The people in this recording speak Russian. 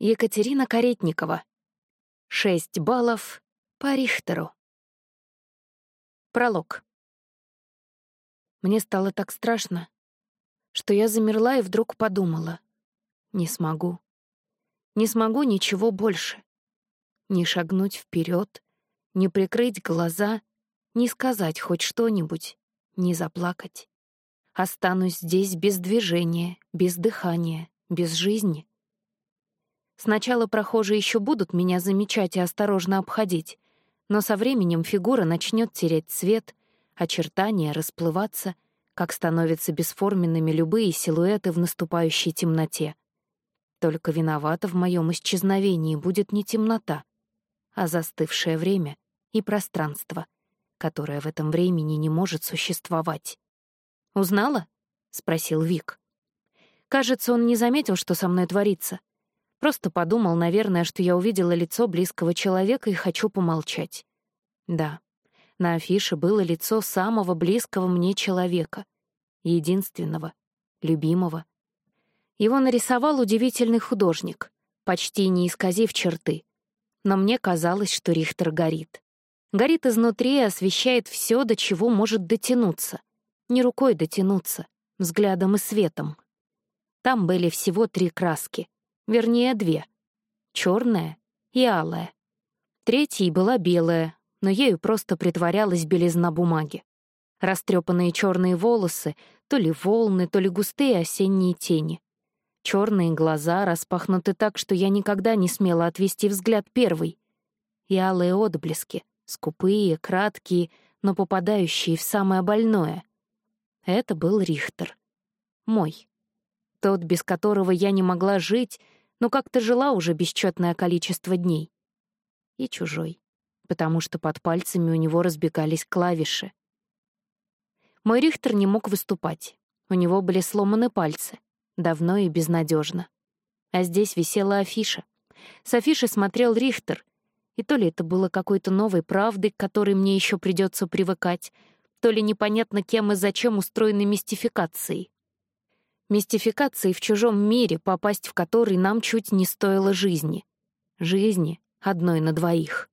Екатерина Каретникова. 6 баллов по Рихтеру. Пролог. Мне стало так страшно, что я замерла и вдруг подумала. Не смогу. Не смогу ничего больше. Не шагнуть вперед, не прикрыть глаза, не сказать хоть что-нибудь, не заплакать. Останусь здесь без движения, без дыхания, без жизни — Сначала прохожие еще будут меня замечать и осторожно обходить, но со временем фигура начнет терять цвет, очертания расплываться, как становятся бесформенными любые силуэты в наступающей темноте. Только виновата в моем исчезновении будет не темнота, а застывшее время и пространство, которое в этом времени не может существовать. «Узнала?» — спросил Вик. Кажется, он не заметил, что со мной творится — Просто подумал, наверное, что я увидела лицо близкого человека и хочу помолчать. Да, на афише было лицо самого близкого мне человека, единственного, любимого. Его нарисовал удивительный художник, почти не исказив черты. Но мне казалось, что Рихтер горит. Горит изнутри и освещает все, до чего может дотянуться. Не рукой дотянуться, взглядом и светом. Там были всего три краски Вернее, две. черная и алая. Третьей была белая, но ею просто притворялась белизна бумаги. Растрепанные черные волосы, то ли волны, то ли густые осенние тени. Черные глаза распахнуты так, что я никогда не смела отвести взгляд первый. И алые отблески, скупые, краткие, но попадающие в самое больное. Это был Рихтер. Мой. Тот, без которого я не могла жить, но как-то жила уже бесчетное количество дней. И чужой, потому что под пальцами у него разбегались клавиши. Мой Рихтер не мог выступать. У него были сломаны пальцы. Давно и безнадежно. А здесь висела афиша. С афиши смотрел Рихтер. И то ли это было какой-то новой правдой, к которой мне еще придется привыкать, то ли непонятно кем и зачем устроены мистификацией мистификации в чужом мире, попасть в который нам чуть не стоило жизни. Жизни одной на двоих.